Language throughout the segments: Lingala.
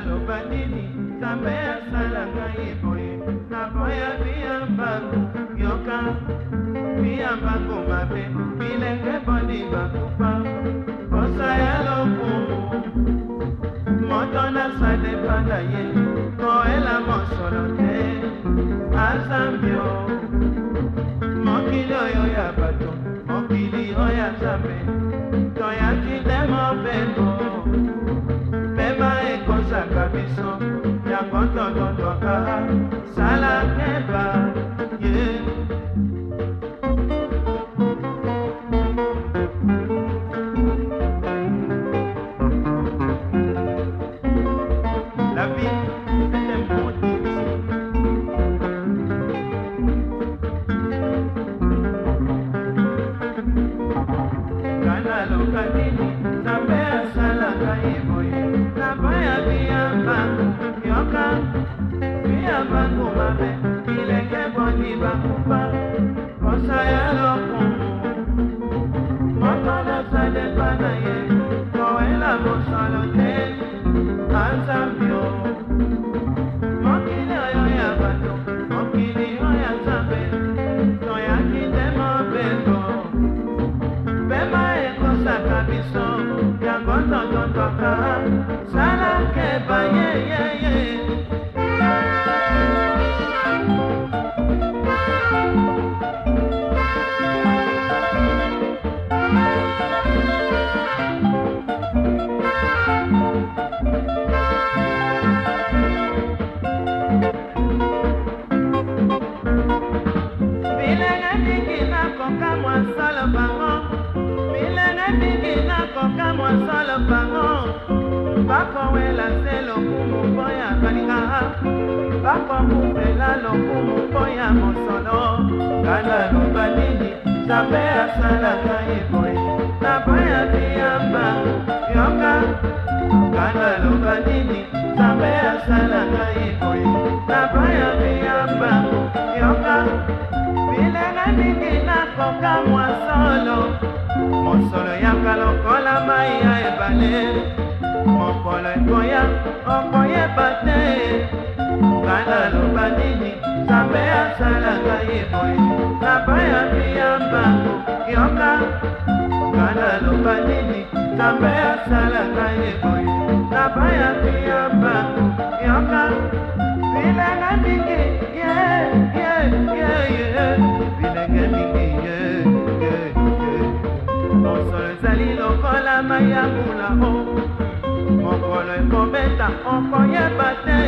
naloba nini nzambe asala ngai boye naboya biyamba yoka biyamba komabe bilenge boni bakufa posa ya lokumu moto nasa depa na ye koela mosolo te azambio mokili oyo ya bato mokili oyo ya nzambe Otolotwaka, Salakeba, yeah. bakomabe bilenge boni bakufa posa mingi nakoka mwasolo bango minene mingi nakoka mwasolo bango bakowela se lokumu mpo ya baninga bakokufela lokumu mpo ya mosolo kana loba nini nzambe asalaka ye boye nabaya liyamba yoka kana loba nini nzambe asalaka ye ekoka mwa solo mosolo yaka lokola mai ya ebale mokolo ekoya okoyeba te bana loba nini nzambe asalaka ye boye nabayambi ya mbangu yoka bana loba nini nzambe asalaka ye boye nabayambi ya mbangu yambula o mokolo ekobeta okoyeba te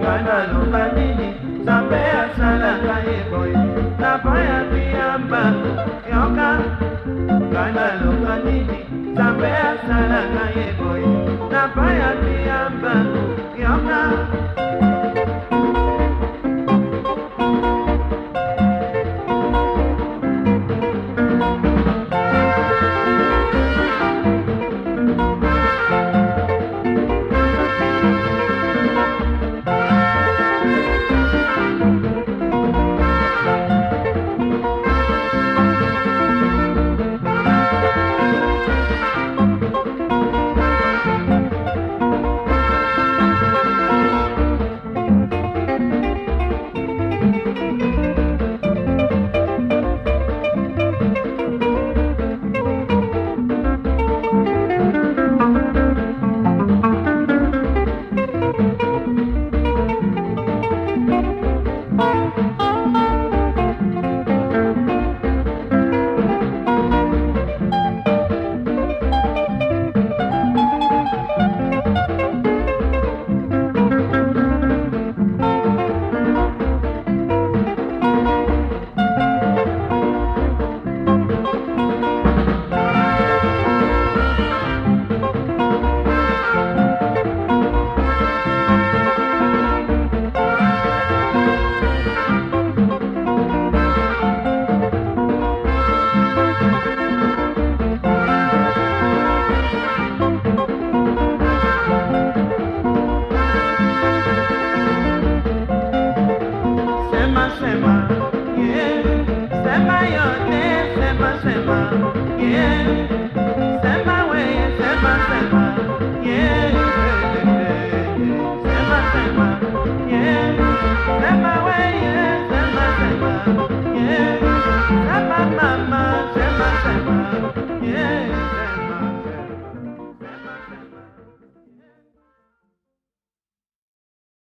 ngana loba nini nzambe asalaka ye boye naboya kiyamba yoka ngana loba nini nzambe asalaka ye boye naboya kiyamba sema, yeah. Sema yote, sema sema, yeah.